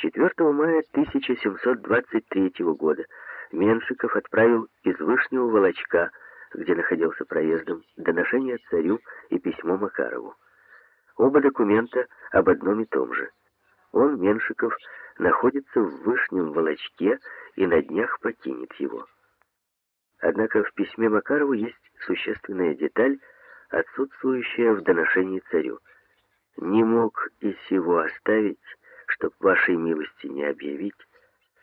4 мая 1723 года Меншиков отправил из Вышнего Волочка, где находился проездом, доношение царю и письмо Макарову. Оба документа об одном и том же. Он, Меншиков, находится в Вышнем Волочке и на днях покинет его. Однако в письме Макарову есть существенная деталь, отсутствующая в доношении царю. «Не мог и сего оставить, чтоб вашей милости не объявить,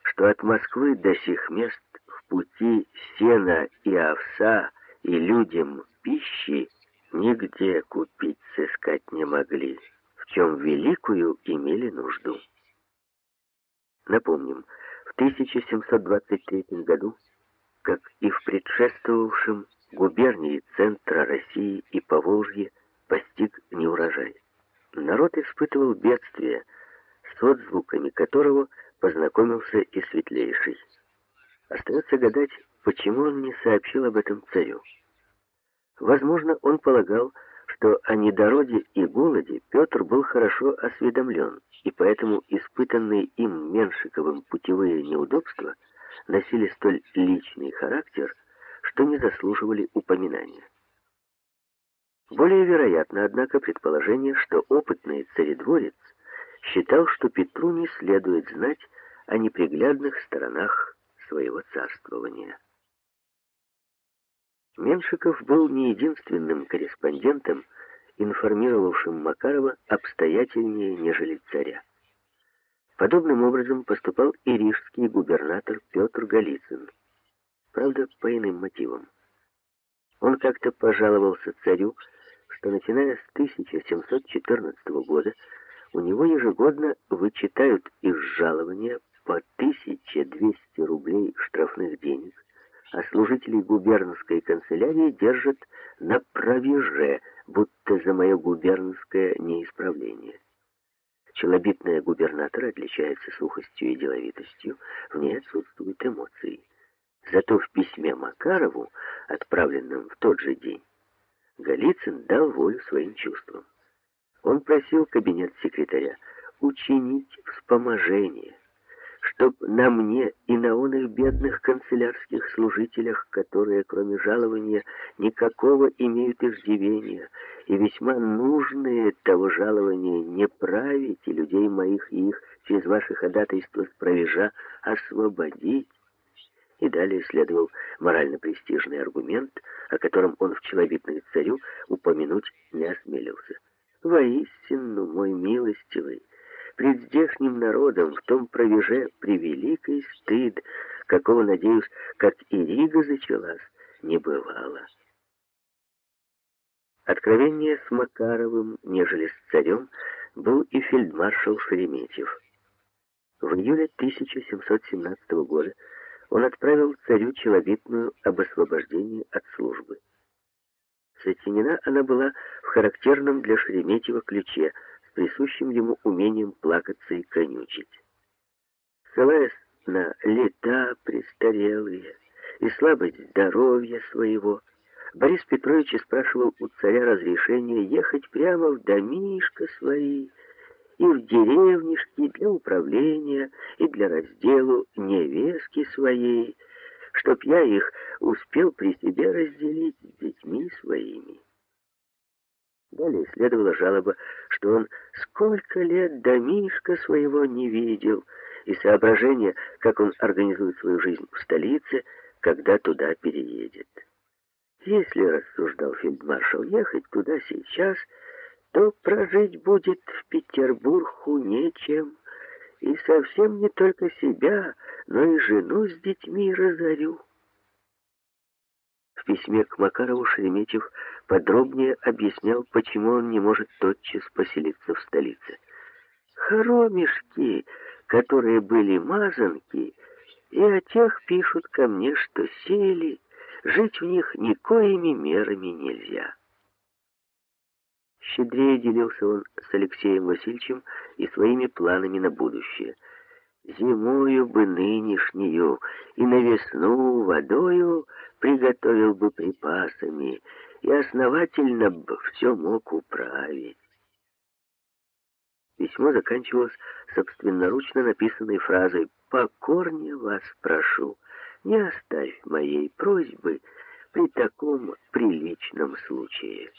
что от Москвы до сих мест в пути сена и овса и людям пищи нигде купить сыскать не могли, в чем великую имели нужду. Напомним, в 1723 году, как и в предшествовавшем губернии центра России и Поволжье, постиг неурожай. Народ испытывал бедствие, с отзвуками которого познакомился и Светлейший. Остается гадать, почему он не сообщил об этом царю. Возможно, он полагал, что о недороде и голоде Петр был хорошо осведомлен, и поэтому испытанные им Меншиковым путевые неудобства носили столь личный характер, что не заслуживали упоминания. Более вероятно, однако, предположение, что опытный царедворец считал, что Петру не следует знать о неприглядных сторонах своего царствования. Меншиков был не единственным корреспондентом, информировавшим Макарова обстоятельнее, нежели царя. Подобным образом поступал и рижский губернатор Петр Голицын, правда, по иным мотивам. Он как-то пожаловался царю, что начиная с 1714 года у него ежегодно вычитают из жалования по 1200 рублей штрафных денег, а служителей губернской канцелярии держат на провеже, будто за мое губернское неисправление. Челобитная губернатора отличается сухостью и деловитостью, в ней отсутствуют эмоции. Зато в письме Макарову, отправленном в тот же день, Голицын дал волю своим чувствам. Он просил кабинет секретаря учинить вспоможение, чтоб на мне и на оных бедных канцелярских служителях, которые, кроме жалования, никакого имеют иждивения, и весьма нужные того жалования не править, и людей моих и их через ваши ходатайства с провежа освободить. И далее следовал морально-престижный аргумент, о котором он в челобитную царю упомянуть не осмелился. Народом в том провеже превеликий стыд, какого, надеюсь, как и Рига зачалась, не бывало. Откровение с Макаровым, нежели с царем, был и фельдмаршал Шереметьев. В июле 1717 года он отправил царю челобитную об освобождении от службы. Сочинена она была в характерном для Шереметьева ключе – присущим ему умением плакаться и конючить. Ссылаясь на лета престарелые и слабость здоровья своего, Борис Петрович спрашивал у царя разрешения ехать прямо в домишко свои и в деревнишки для управления и для разделу невестки своей, чтоб я их успел при себе разделить с детьми своими. Далее следовала жалоба, что он сколько лет домишка своего не видел, и соображение, как он организует свою жизнь в столице, когда туда переедет. Если, рассуждал фельдмаршал, ехать туда сейчас, то прожить будет в Петербургу нечем, и совсем не только себя, но и жену с детьми разорю письме к Макарову Шереметьев подробнее объяснял, почему он не может тотчас поселиться в столице. Хоромишки, которые были мазанки, и о тех пишут ко мне, что сели, жить в них никоими мерами нельзя. Щедрее делился он с Алексеем Васильевичем и своими планами на будущее. Зимою бы нынешнюю и на весну водою приготовил бы припасами и основательно бы все мог управить. Письмо заканчивалось собственноручно написанной фразой «Покорнее вас прошу, не оставь моей просьбы при таком приличном случае».